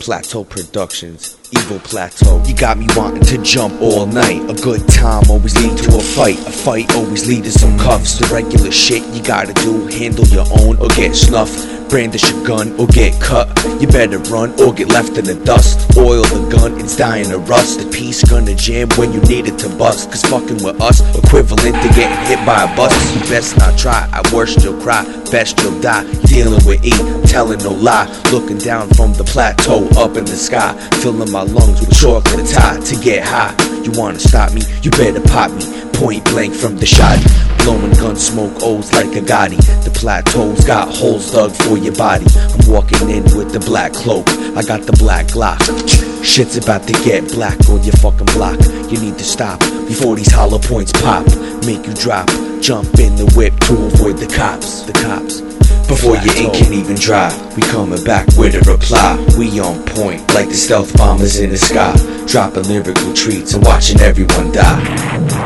Plateau Productions, Evil Plateau. You got me wanting to jump all night. A good time always lead to a fight. A fight always lead to some cuffs. The regular shit you gotta do, handle your own or get snuffed. Brandish a gun or get cut. You better run or get left in the dust. Oil the gun, it's dying to rust. The piece gonna jam when you need it to bust. Cause fucking with us, equivalent to getting hit by a bus. You best not try, at worst you'll cry. Best you'll die. Dealing with E, telling no lie. Looking down from the plateau up in the sky. Filling my lungs with chocolate Thai to get high. You wanna stop me? You better pop me. Point blank from the shot. Blowing gun smoke O's like a Gotti. The plateau's got holes dug for your body. I'm walking in with the black cloak. I got the black Glock. Shit's about to get black on your fucking block. You need to stop before these hollow points pop. Make you drop. Jump in the whip to avoid the cops. The cops. Before your ink can even dry, we coming back with a reply. We on point, like the stealth bombers in the sky. Dropping lyrical treats and watching everyone die.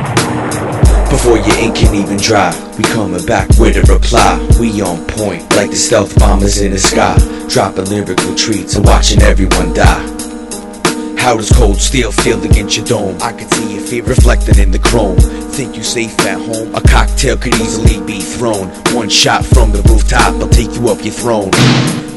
Before your ink can even dry, we coming back with a reply. We on point, like the stealth bombers in the sky. Dropping lyrical treats and watching everyone die. How does cold steel feel against your dome? I can see your fear reflected in the chrome. Think you safe at home? A cocktail could easily be thrown. One shot from the rooftop, I'll take you up your throne.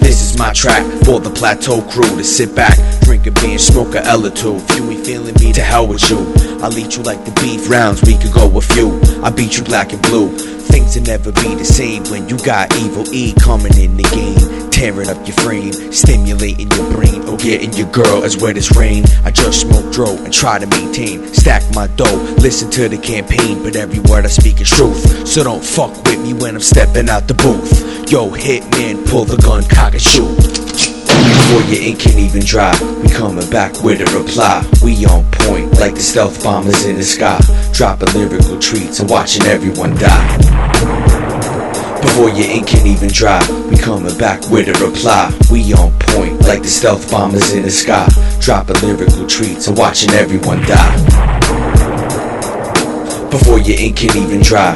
This is my track for the plateau crew to sit back, drink a beer, smoke a L or two. If you ain't feeling me, to hell with you. I'll eat you like the beef rounds, we could go a few. I beat you black and blue. Things will never be the same when you got evil E coming in the game. Tearing up your frame, stimulating your brain, oh, or getting your girl as wet as rain. I just and try to maintain, stack my dough, listen to the campaign, but every word I speak is truth. So don't fuck with me when I'm stepping out the booth. Yo, hitman, pull the gun, cock and shoot. Before your ink can even dry, we coming back with a reply. We on point, like the stealth bombers in the sky. Dropping lyrical treats and watching everyone die. Before your ink can even dry, we coming back with a reply. We on point, like the stealth bombers in the sky. Dropping lyrical treats and watching everyone die. Before your ink can even dry.